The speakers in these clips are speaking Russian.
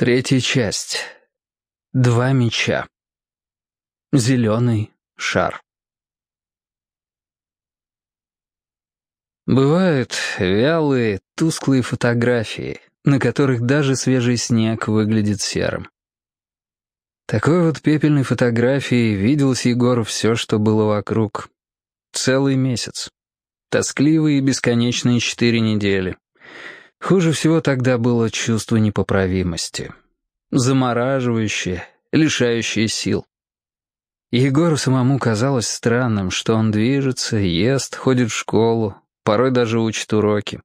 Третья часть. Два меча. Зеленый шар. Бывают вялые, тусклые фотографии, на которых даже свежий снег выглядит серым. Такой вот пепельной фотографией виделось Егору все, что было вокруг. Целый месяц. Тоскливые и бесконечные четыре недели. Хуже всего тогда было чувство непоправимости. Замораживающее, лишающее сил. Егору самому казалось странным, что он движется, ест, ходит в школу, порой даже учит уроки.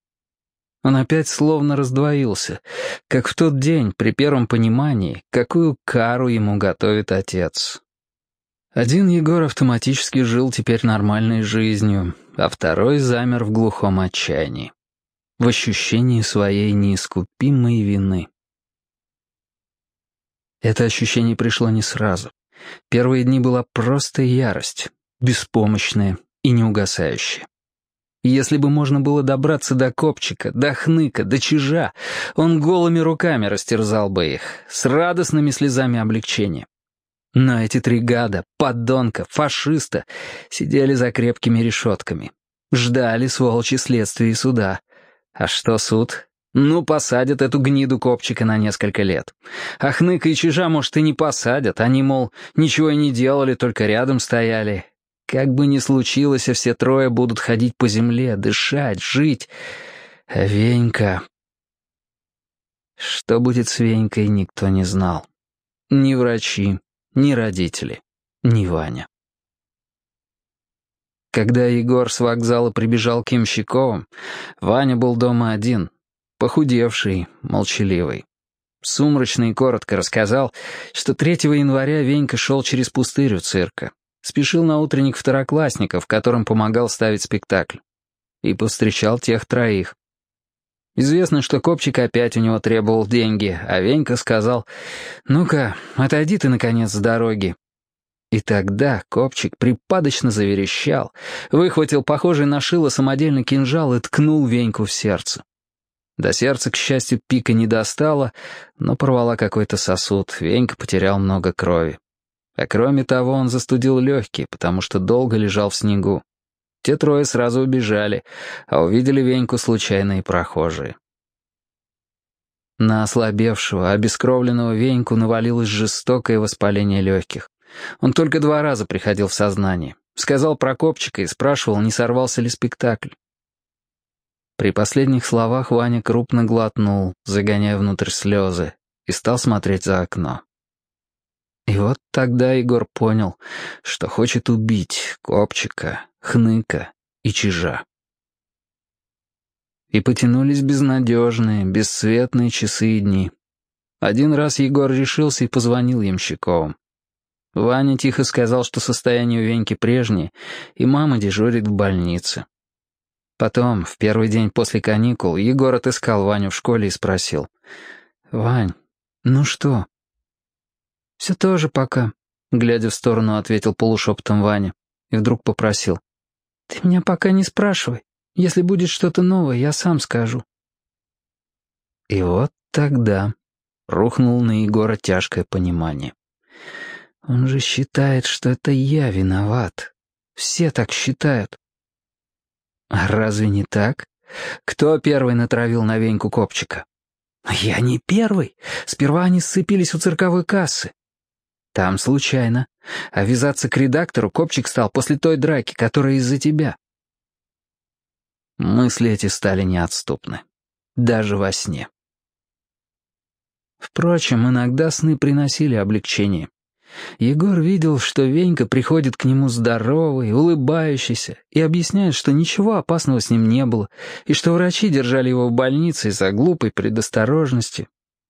Он опять словно раздвоился, как в тот день при первом понимании, какую кару ему готовит отец. Один Егор автоматически жил теперь нормальной жизнью, а второй замер в глухом отчаянии в ощущении своей неискупимой вины. Это ощущение пришло не сразу. Первые дни была просто ярость, беспомощная и неугасающая. Если бы можно было добраться до копчика, до хныка, до чижа, он голыми руками растерзал бы их, с радостными слезами облегчения. Но эти три гада, подонка, фашиста, сидели за крепкими решетками. Ждали, сволочи, следствия и суда. А что суд? Ну, посадят эту гниду копчика на несколько лет. А хныка и чижа, может, и не посадят. Они, мол, ничего и не делали, только рядом стояли. Как бы ни случилось, а все трое будут ходить по земле, дышать, жить. Венька... Что будет с Венькой, никто не знал. Ни врачи, ни родители, ни Ваня. Когда Егор с вокзала прибежал к Ямщиковым, Ваня был дома один, похудевший, молчаливый. Сумрачно и коротко рассказал, что 3 января Венька шел через пустырь у цирка. Спешил на утренник второклассников, которым помогал ставить спектакль. И повстречал тех троих. Известно, что Копчик опять у него требовал деньги, а Венька сказал, «Ну-ка, отойди ты, наконец, с дороги. И тогда копчик припадочно заверещал, выхватил похожий на шило самодельный кинжал и ткнул Веньку в сердце. До сердца, к счастью, пика не достала, но порвала какой-то сосуд, Венька потерял много крови. А кроме того, он застудил легкие, потому что долго лежал в снегу. Те трое сразу убежали, а увидели Веньку случайные прохожие. На ослабевшего, обескровленного Веньку навалилось жестокое воспаление легких. Он только два раза приходил в сознание. Сказал про копчика и спрашивал, не сорвался ли спектакль. При последних словах Ваня крупно глотнул, загоняя внутрь слезы, и стал смотреть за окно. И вот тогда Егор понял, что хочет убить Копчика, Хныка и Чижа. И потянулись безнадежные, бесцветные часы и дни. Один раз Егор решился и позвонил Ямщиковым. Ваня тихо сказал, что состояние у Веньки прежнее, и мама дежурит в больнице. Потом, в первый день после каникул, Егор отыскал Ваню в школе и спросил. «Вань, ну что?» «Все тоже пока», — глядя в сторону, ответил полушепотом Ваня. И вдруг попросил. «Ты меня пока не спрашивай. Если будет что-то новое, я сам скажу». И вот тогда рухнул на Егора тяжкое понимание. Он же считает, что это я виноват. Все так считают. А разве не так? Кто первый натравил на Веньку Копчика? Я не первый. Сперва они сцепились у цирковой кассы. Там случайно. А вязаться к редактору Копчик стал после той драки, которая из-за тебя. Мысли эти стали неотступны. Даже во сне. Впрочем, иногда сны приносили облегчение. Егор видел, что Венька приходит к нему здоровый, улыбающийся, и объясняет, что ничего опасного с ним не было, и что врачи держали его в больнице из-за глупой предосторожности,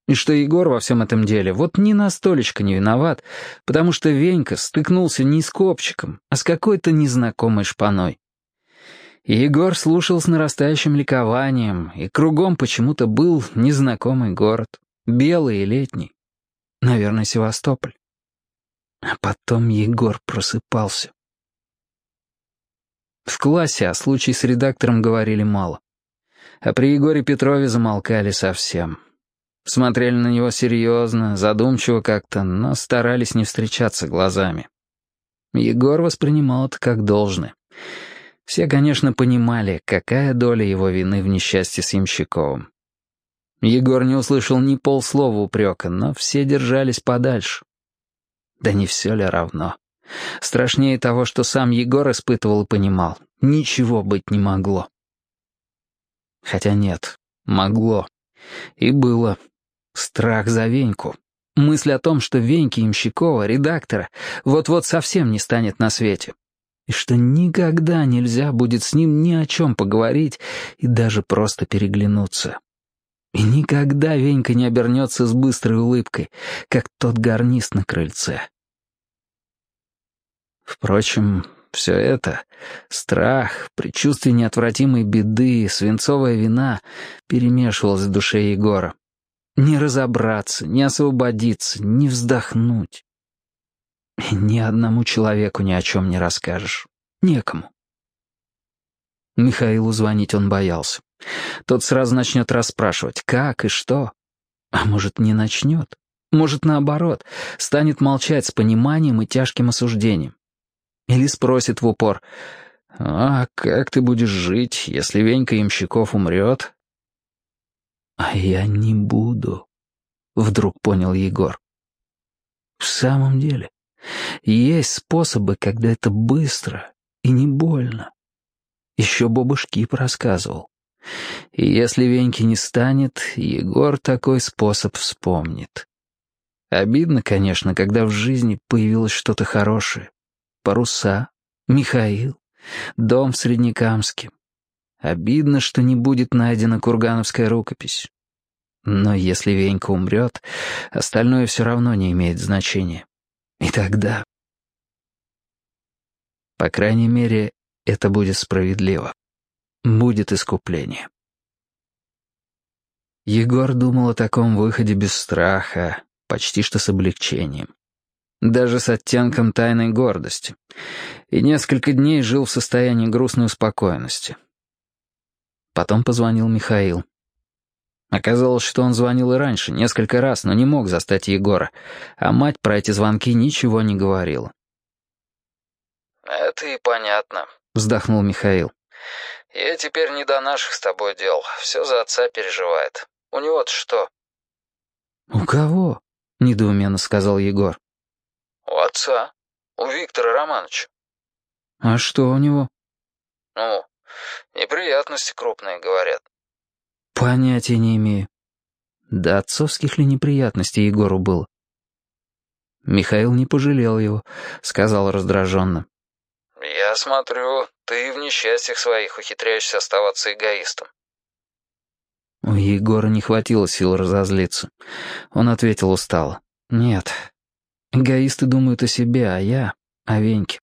и что Егор во всем этом деле вот ни на столечко не виноват, потому что Венька стыкнулся не с копчиком, а с какой-то незнакомой шпаной. И Егор слушал с нарастающим ликованием, и кругом почему-то был незнакомый город, белый и летний. Наверное, Севастополь. А потом Егор просыпался. В классе о случае с редактором говорили мало. А при Егоре Петрове замолкали совсем. Смотрели на него серьезно, задумчиво как-то, но старались не встречаться глазами. Егор воспринимал это как должное. Все, конечно, понимали, какая доля его вины в несчастье с Ямщиковым. Егор не услышал ни полслова упрека, но все держались подальше. Да не все ли равно? Страшнее того, что сам Егор испытывал и понимал. Ничего быть не могло. Хотя нет, могло. И было. Страх за Веньку. Мысль о том, что Веньки Ямщикова, редактора, вот-вот совсем не станет на свете. И что никогда нельзя будет с ним ни о чем поговорить и даже просто переглянуться. И никогда Венька не обернется с быстрой улыбкой, как тот гарнист на крыльце. Впрочем, все это — страх, предчувствие неотвратимой беды, свинцовая вина — перемешивалось в душе Егора. Не разобраться, не освободиться, не вздохнуть. И ни одному человеку ни о чем не расскажешь. Некому. Михаилу звонить он боялся. Тот сразу начнет расспрашивать, как и что. А может, не начнет? Может, наоборот, станет молчать с пониманием и тяжким осуждением. Или спросит в упор, «А как ты будешь жить, если Венька Ямщиков умрет, «А я не буду», — вдруг понял Егор. «В самом деле, есть способы, когда это быстро и не больно. Еще Боба Шкип рассказывал. И если Веньки не станет, Егор такой способ вспомнит. Обидно, конечно, когда в жизни появилось что-то хорошее. Паруса, Михаил, дом в Среднекамске. Обидно, что не будет найдена кургановская рукопись. Но если Венька умрет, остальное все равно не имеет значения. И тогда... По крайней мере, это будет справедливо. Будет искупление. Егор думал о таком выходе без страха, почти что с облегчением. Даже с оттенком тайной гордости. И несколько дней жил в состоянии грустной успокоенности. Потом позвонил Михаил. Оказалось, что он звонил и раньше, несколько раз, но не мог застать Егора, а мать про эти звонки ничего не говорила. «Это и понятно», — вздохнул Михаил. «Я теперь не до наших с тобой дел, все за отца переживает. У него-то что?» «У кого?» — недоуменно сказал Егор. «У отца, у Виктора Романовича». «А что у него?» «Ну, Неприятности крупные, говорят. Понятия не имею. Да отцовских ли неприятностей Егору было? Михаил не пожалел его, сказал раздраженно. «Я смотрю, ты в несчастьях своих ухитряешься оставаться эгоистом». У Егора не хватило сил разозлиться. Он ответил устало. «Нет, эгоисты думают о себе, а я — о Веньке».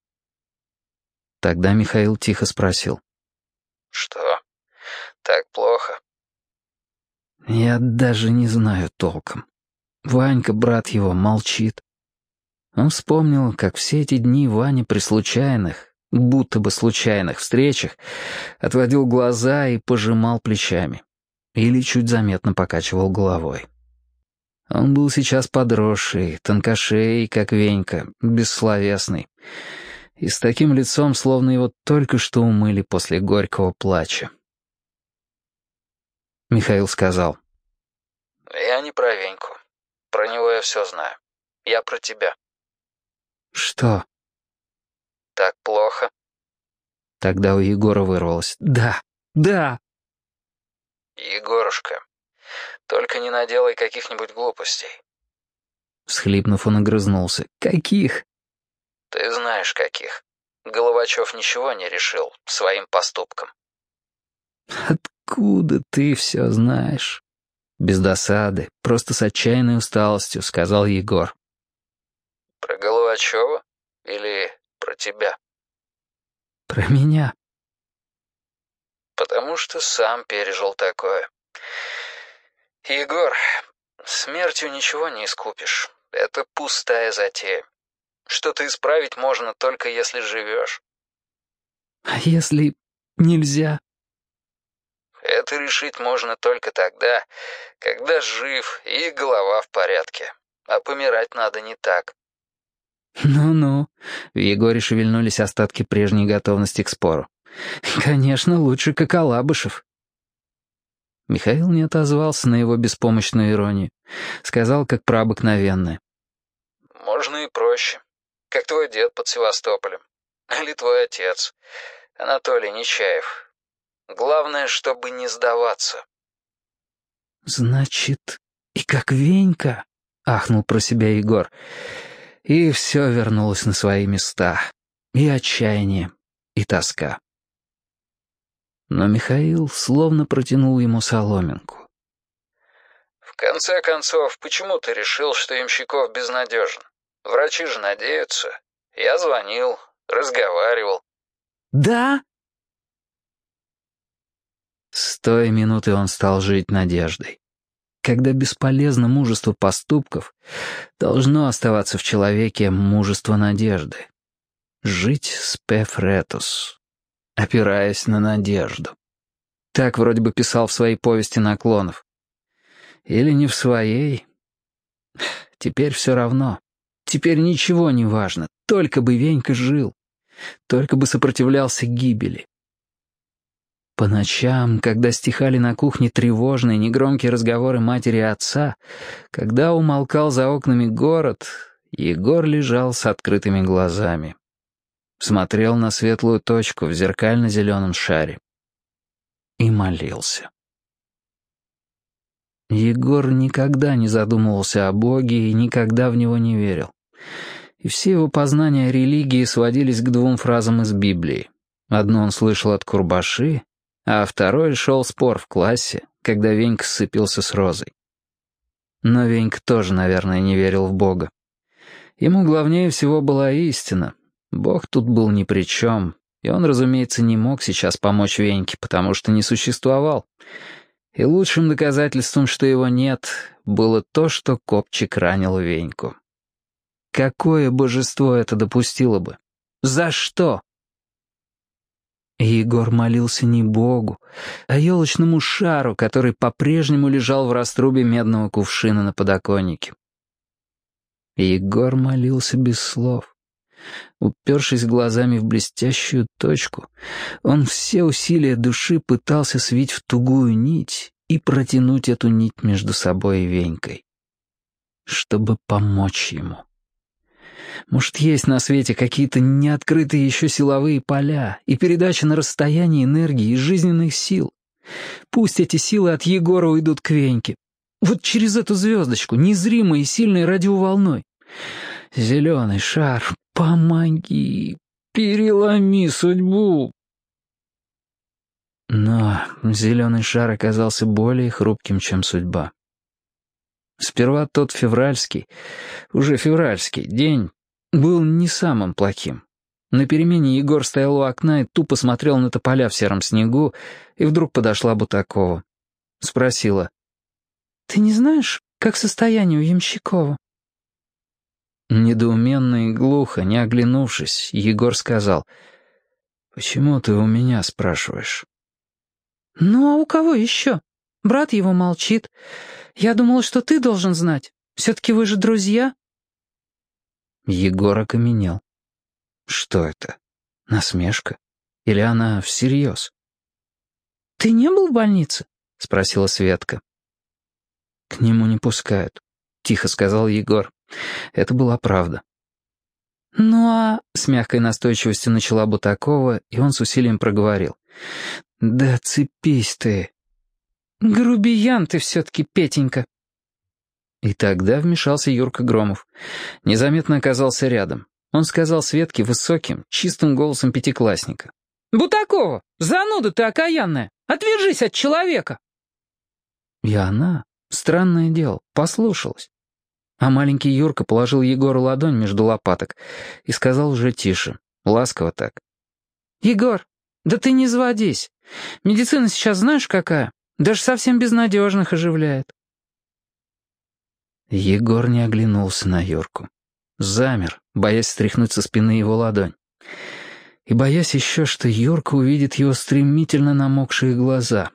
Тогда Михаил тихо спросил. «Что? Так плохо?» «Я даже не знаю толком. Ванька, брат его, молчит. Он вспомнил, как все эти дни Ваня при случайных, будто бы случайных встречах отводил глаза и пожимал плечами. Или чуть заметно покачивал головой. Он был сейчас подросший, тонкошей, как Венька, бессловесный и с таким лицом, словно его только что умыли после горького плача. Михаил сказал. «Я не про Веньку. Про него я все знаю. Я про тебя». «Что?» «Так плохо». Тогда у Егора вырвалось. «Да, да». «Егорушка, только не наделай каких-нибудь глупостей». Всхлипнув, он огрызнулся. «Каких?» Ты знаешь, каких. Головачев ничего не решил своим поступком. «Откуда ты все знаешь?» Без досады, просто с отчаянной усталостью, сказал Егор. «Про Головачева или тебя?» «Про меня». «Потому что сам пережил такое. Егор, смертью ничего не искупишь. Это пустая затея. Что-то исправить можно только если живешь. А если нельзя? это решить можно только тогда, когда жив и голова в порядке. А помирать надо не так. «Ну-ну», — в Егоре шевельнулись остатки прежней готовности к спору. «Конечно, лучше Коколабышев». Михаил не отозвался на его беспомощную иронию. Сказал, как про обыкновенное. «Можно и проще. Как твой дед под Севастополем. Или твой отец, Анатолий Нечаев. Главное, чтобы не сдаваться». «Значит, и как Венька?» — ахнул про себя Егор. И все вернулось на свои места. И отчаяние, и тоска. Но Михаил словно протянул ему соломинку. «В конце концов, почему ты решил, что Ямщиков безнадежен? Врачи же надеются. Я звонил, разговаривал». «Да?» С той минуты он стал жить надеждой когда бесполезно мужество поступков, должно оставаться в человеке мужество надежды. Жить с пефретус, опираясь на надежду. Так вроде бы писал в своей повести наклонов. Или не в своей. Теперь все равно. Теперь ничего не важно, только бы Венька жил, только бы сопротивлялся гибели. По ночам, когда стихали на кухне тревожные, негромкие разговоры матери и отца, когда умолкал за окнами город, Егор лежал с открытыми глазами. Смотрел на светлую точку в зеркально-зеленом шаре. И молился. Егор никогда не задумывался о Боге и никогда в него не верил. И все его познания религии сводились к двум фразам из Библии. Одну он слышал от Курбаши, а второй шел спор в классе, когда Венька сцепился с Розой. Но Венька тоже, наверное, не верил в Бога. Ему главнее всего была истина. Бог тут был ни при чем, и он, разумеется, не мог сейчас помочь Веньке, потому что не существовал. И лучшим доказательством, что его нет, было то, что копчик ранил Веньку. Какое божество это допустило бы? За что? Егор молился не Богу, а елочному шару, который по-прежнему лежал в раструбе медного кувшина на подоконнике. Егор молился без слов. Упершись глазами в блестящую точку, он все усилия души пытался свить в тугую нить и протянуть эту нить между собой и Венькой, чтобы помочь ему. Может, есть на свете какие-то неоткрытые еще силовые поля и передача на расстоянии энергии и жизненных сил. Пусть эти силы от Егора уйдут к Веньке. Вот через эту звездочку, незримой и сильной радиоволной. Зеленый шар, помоги, переломи судьбу. Но зеленый шар оказался более хрупким, чем судьба. Сперва тот февральский, уже февральский день был не самым плохим. На перемене Егор стоял у окна и тупо смотрел на тополя в сером снегу, и вдруг подошла Бутакова. Спросила. «Ты не знаешь, как состояние у Ямщикова?» Недоуменно и глухо, не оглянувшись, Егор сказал. «Почему ты у меня спрашиваешь?» «Ну, а у кого еще? Брат его молчит. Я думала, что ты должен знать. Все-таки вы же друзья». Егор окаменел. Что это? Насмешка? Или она всерьез? «Ты не был в больнице?» — спросила Светка. «К нему не пускают», — тихо сказал Егор. Это была правда. «Ну а...» — с мягкой настойчивостью начала Бутакова, и он с усилием проговорил. «Да цепись ты!» «Грубиян ты все-таки, Петенька!» И тогда вмешался Юрка Громов. Незаметно оказался рядом. Он сказал Светке высоким, чистым голосом пятиклассника. «Бутакова, зануда ты окаянная! Отвяжись от человека!» И она, странное дело, послушалась. А маленький Юрка положил Егору ладонь между лопаток и сказал уже тише, ласково так. «Егор, да ты не заводись. Медицина сейчас знаешь какая? Даже совсем безнадежных оживляет. Егор не оглянулся на Юрку. Замер, боясь стряхнуть со спины его ладонь. И боясь еще, что Юрка увидит его стремительно намокшие глаза.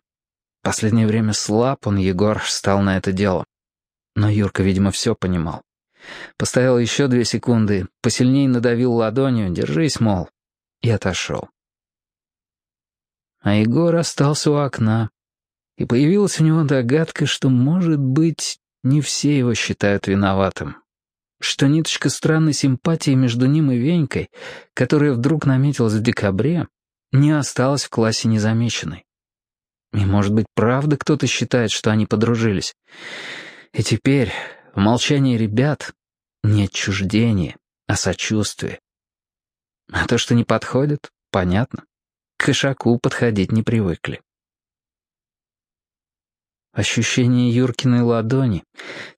Последнее время слаб он, Егор, стал на это дело. Но Юрка, видимо, все понимал. Постоял еще две секунды, посильнее надавил ладонью, держись, мол, и отошел. А Егор остался у окна, и появилась у него догадка, что, может быть, не все его считают виноватым. Что ниточка странной симпатии между ним и Венькой, которая вдруг наметилась в декабре, не осталась в классе незамеченной. И, может быть, правда кто-то считает, что они подружились. И теперь, в молчании ребят, не отчуждение, а сочувствие. А то, что не подходит, понятно. К кошаку подходить не привыкли. Ощущение Юркиной ладони,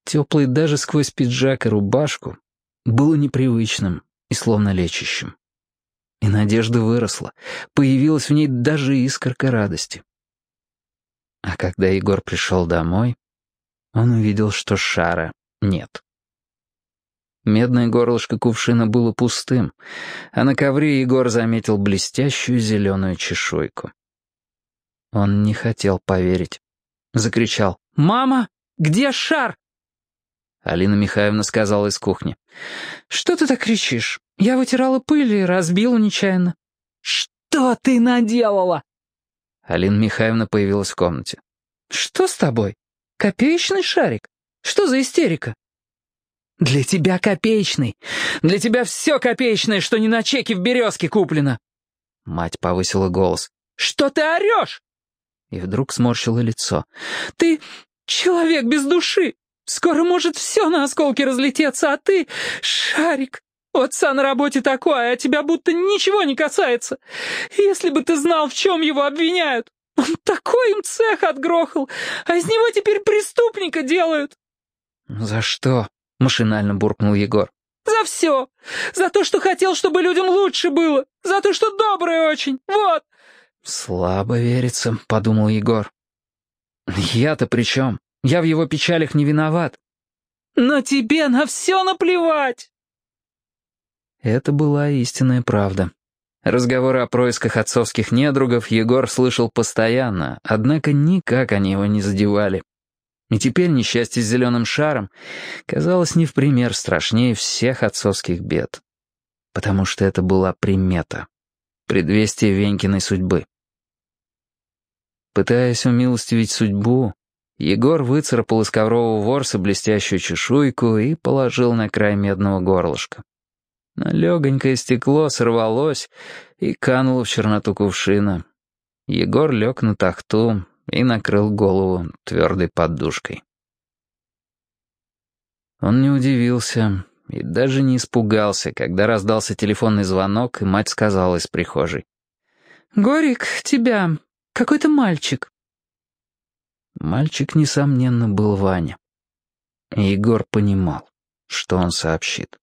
теплой даже сквозь пиджак и рубашку, было непривычным и словно лечащим. И надежда выросла, появилась в ней даже искорка радости. А когда Егор пришел домой, он увидел, что шара нет. Медное горлышко кувшина было пустым, а на ковре Егор заметил блестящую зеленую чешуйку. Он не хотел поверить. Закричал. «Мама, где шар?» Алина Михайловна сказала из кухни. «Что ты так кричишь? Я вытирала пыль и разбила нечаянно». «Что ты наделала?» Алина Михайловна появилась в комнате. «Что с тобой? Копеечный шарик? Что за истерика?» «Для тебя копеечный. Для тебя все копеечное, что не на чеке в «Березке» куплено». Мать повысила голос. «Что ты орешь?» И вдруг сморщила лицо. «Ты человек без души. Скоро может все на осколки разлететься, а ты — шарик. У отца на работе такое, а тебя будто ничего не касается. Если бы ты знал, в чем его обвиняют. Он такой им цех отгрохал, а из него теперь преступника делают». «За что?» — машинально буркнул Егор. «За все. За то, что хотел, чтобы людям лучше было. За то, что добрый очень. Вот. «Слабо верится», — подумал Егор. «Я-то при чем? Я в его печалях не виноват». «Но тебе на все наплевать!» Это была истинная правда. Разговоры о происках отцовских недругов Егор слышал постоянно, однако никак они его не задевали. И теперь несчастье с зеленым шаром казалось не в пример страшнее всех отцовских бед. Потому что это была примета, предвестие Венькиной судьбы. Пытаясь умилостивить судьбу, Егор выцарапал из коврового ворса блестящую чешуйку и положил на край медного горлышка. Но легонькое стекло сорвалось и кануло в черноту кувшина. Егор лег на тахту и накрыл голову твердой подушкой. Он не удивился и даже не испугался, когда раздался телефонный звонок, и мать сказала из прихожей. «Горик, тебя какой-то мальчик». Мальчик, несомненно, был Ваня. Егор понимал, что он сообщит.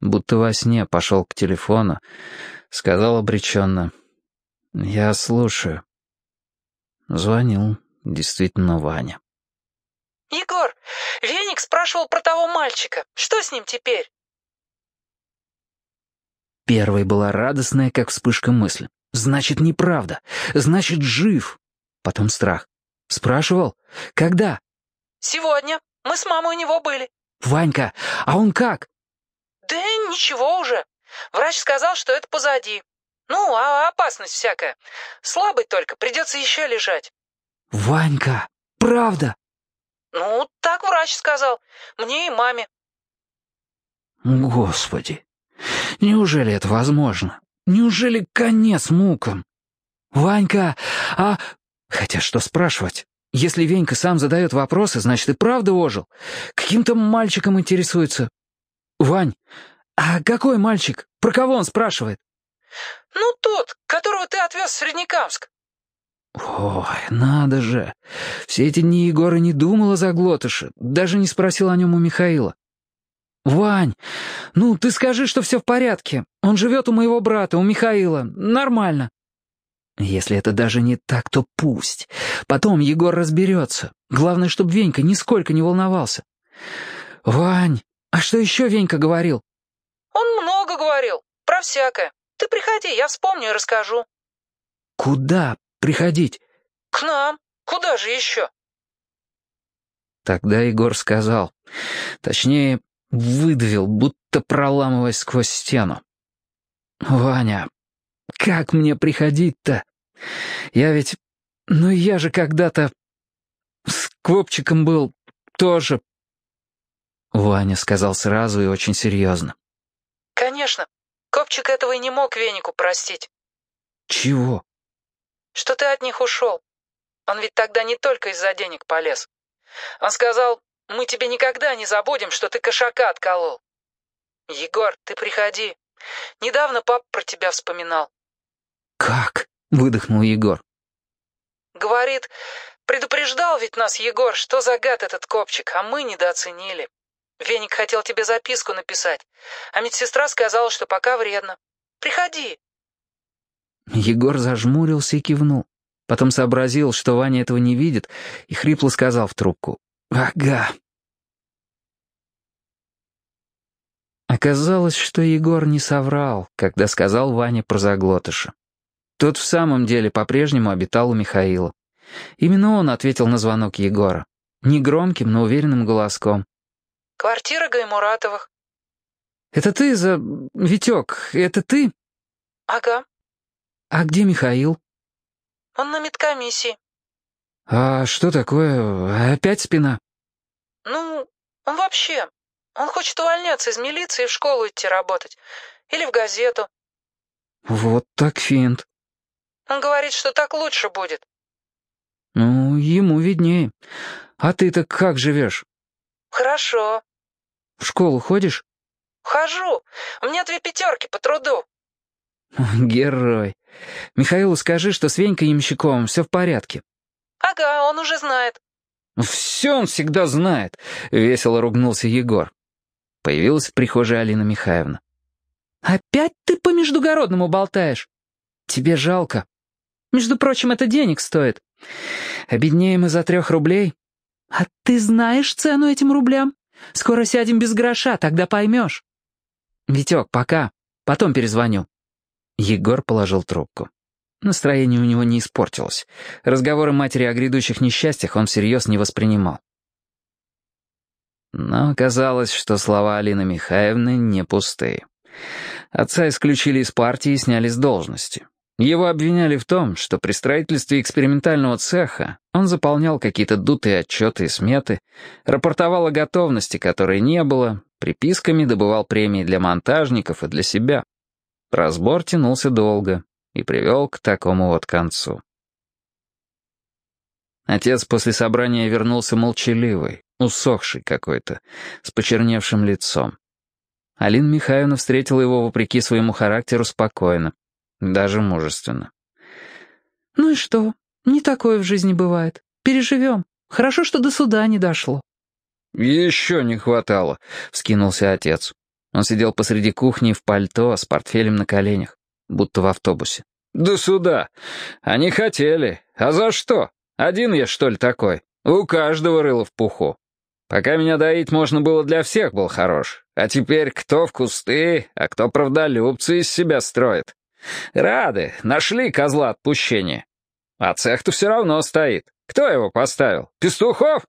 Будто во сне пошел к телефону, сказал обреченно. «Я слушаю». Звонил действительно Ваня. «Егор, Веник спрашивал про того мальчика. Что с ним теперь?» Первой была радостная, как вспышка мысль. Значит, неправда. Значит, жив. Потом страх. Спрашивал? Когда? Сегодня. Мы с мамой у него были. Ванька, а он как? Да ничего уже. Врач сказал, что это позади. Ну, а опасность всякая. Слабый только, придется еще лежать. Ванька, правда? Ну, так врач сказал. Мне и маме. Господи, неужели это возможно? Неужели конец мукам? Ванька, а... Хотя что спрашивать? Если Венька сам задает вопросы, значит и правда ожил. Каким-то мальчиком интересуется. Вань, а какой мальчик? Про кого он спрашивает? Ну, тот, которого ты отвез в Среднекамск. Ой, надо же. Все эти дни Егора не думал о заглотыше, даже не спросил о нем у Михаила. «Вань, ну ты скажи, что все в порядке. Он живет у моего брата, у Михаила. Нормально». Если это даже не так, то пусть. Потом Егор разберется. Главное, чтобы Венька нисколько не волновался. «Вань, а что еще Венька говорил?» «Он много говорил. Про всякое. Ты приходи, я вспомню и расскажу». «Куда приходить?» «К нам. Куда же еще?» Тогда Егор сказал, точнее, выдавил, будто проламываясь сквозь стену. «Ваня, как мне приходить-то? Я ведь... Ну я же когда-то... С Квопчиком был тоже...» Ваня сказал сразу и очень серьезно. «Конечно. Копчик этого и не мог Венику простить». «Чего?» «Что ты от них ушел. Он ведь тогда не только из-за денег полез. Он сказал, мы тебе никогда не забудем, что ты кошака отколол. Егор, ты приходи. Недавно пап про тебя вспоминал. «Как?» — выдохнул Егор. Говорит, предупреждал ведь нас Егор, что за гад этот копчик, а мы недооценили. Веник хотел тебе записку написать, а медсестра сказала, что пока вредно. Приходи. Егор зажмурился и кивнул. Потом сообразил, что Ваня этого не видит, и хрипло сказал в трубку. «Ага». Оказалось, что Егор не соврал, когда сказал Ване про заглотыша. Тот в самом деле по-прежнему обитал у Михаила. Именно он ответил на звонок Егора. Негромким, но уверенным голоском. «Квартира Гаймуратовых». «Это ты за... Витек, это ты?» «Ага». «А где Михаил?» Он на медкомиссии. А что такое? Опять спина? Ну, он вообще... Он хочет увольняться из милиции и в школу идти работать. Или в газету. Вот так финт. Он говорит, что так лучше будет. Ну, ему виднее. А ты-то как живешь? Хорошо. В школу ходишь? Хожу. У меня две пятерки по труду. Герой. Михаилу скажи, что с Венькой Ямщиковым все в порядке. Ага, он уже знает. Все он всегда знает, весело ругнулся Егор. Появилась в прихожей Алина Михайловна. «Опять ты по междугородному болтаешь? Тебе жалко. Между прочим, это денег стоит. Обеднеем из-за трех рублей. А ты знаешь цену этим рублям? Скоро сядем без гроша, тогда поймешь. Витек, пока. Потом перезвоню». Егор положил трубку. Настроение у него не испортилось. Разговоры матери о грядущих несчастьях он всерьез не воспринимал. Но оказалось, что слова Алины Михайловны не пустые. Отца исключили из партии и сняли с должности. Его обвиняли в том, что при строительстве экспериментального цеха он заполнял какие-то дутые отчеты и сметы, рапортовал о готовности, которой не было, приписками добывал премии для монтажников и для себя. Разбор тянулся долго и привел к такому вот концу. Отец после собрания вернулся молчаливый, усохший какой-то, с почерневшим лицом. Алина Михайловна встретила его, вопреки своему характеру, спокойно, даже мужественно. «Ну и что? Не такое в жизни бывает. Переживем. Хорошо, что до суда не дошло». «Еще не хватало», — вскинулся отец. Он сидел посреди кухни в пальто с портфелем на коленях, будто в автобусе. «До суда. Они хотели. А за что? Один я, что ли, такой? У каждого рыло в пуху. Пока меня доить можно было, для всех был хорош. А теперь кто в кусты, а кто правдолюбцы из себя строит. Рады, нашли козла отпущения. А цех-то все равно стоит. Кто его поставил? Пестухов?»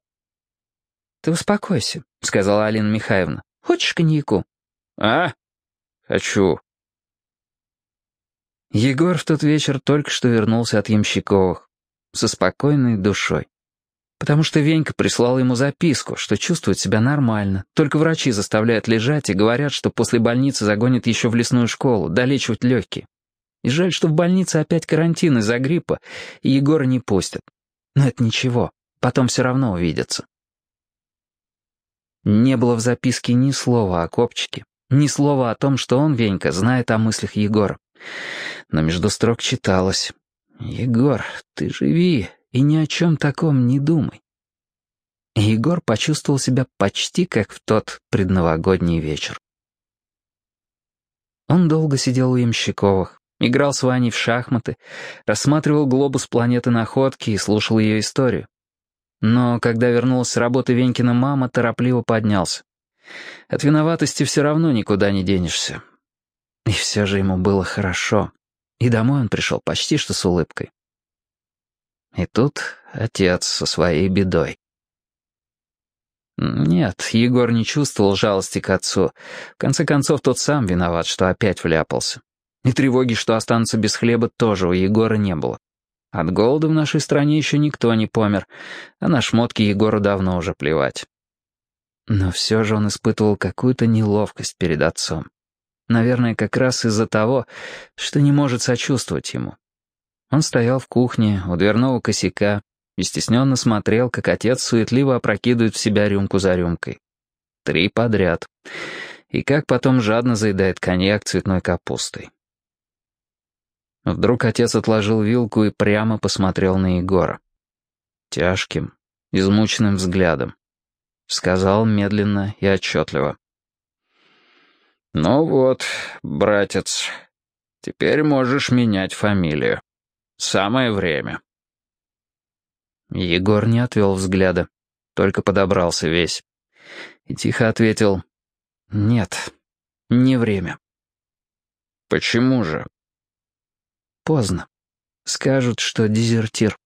«Ты успокойся», — сказала Алина Михайловна. «Хочешь коньяку?» «А? Хочу». Егор в тот вечер только что вернулся от Ямщиковых со спокойной душой. Потому что Венька прислал ему записку, что чувствует себя нормально, только врачи заставляют лежать и говорят, что после больницы загонят еще в лесную школу, долечивать легкие. И жаль, что в больнице опять карантин из-за гриппа, и Егора не пустят. Но это ничего, потом все равно увидятся. Не было в записке ни слова о копчике, ни слова о том, что он, Венька, знает о мыслях Егора. Но между строк читалось. «Егор, ты живи и ни о чем таком не думай». Егор почувствовал себя почти как в тот предновогодний вечер. Он долго сидел у Ямщиковых, играл с Ваней в шахматы, рассматривал глобус планеты Находки и слушал ее историю. Но когда вернулась с работы Венькина мама, торопливо поднялся. От виноватости все равно никуда не денешься. И все же ему было хорошо. И домой он пришел почти что с улыбкой. И тут отец со своей бедой. Нет, Егор не чувствовал жалости к отцу. В конце концов, тот сам виноват, что опять вляпался. И тревоги, что останутся без хлеба, тоже у Егора не было. От голода в нашей стране еще никто не помер, а на шмотки Егору давно уже плевать. Но все же он испытывал какую-то неловкость перед отцом. Наверное, как раз из-за того, что не может сочувствовать ему. Он стоял в кухне у дверного косяка и стесненно смотрел, как отец суетливо опрокидывает в себя рюмку за рюмкой. Три подряд. И как потом жадно заедает коньяк цветной капустой. Вдруг отец отложил вилку и прямо посмотрел на Егора. Тяжким, измученным взглядом. Сказал медленно и отчетливо. «Ну вот, братец, теперь можешь менять фамилию. Самое время». Егор не отвел взгляда, только подобрался весь. И тихо ответил «Нет, не время». «Почему же?» Поздно. Скажут, что дезертир.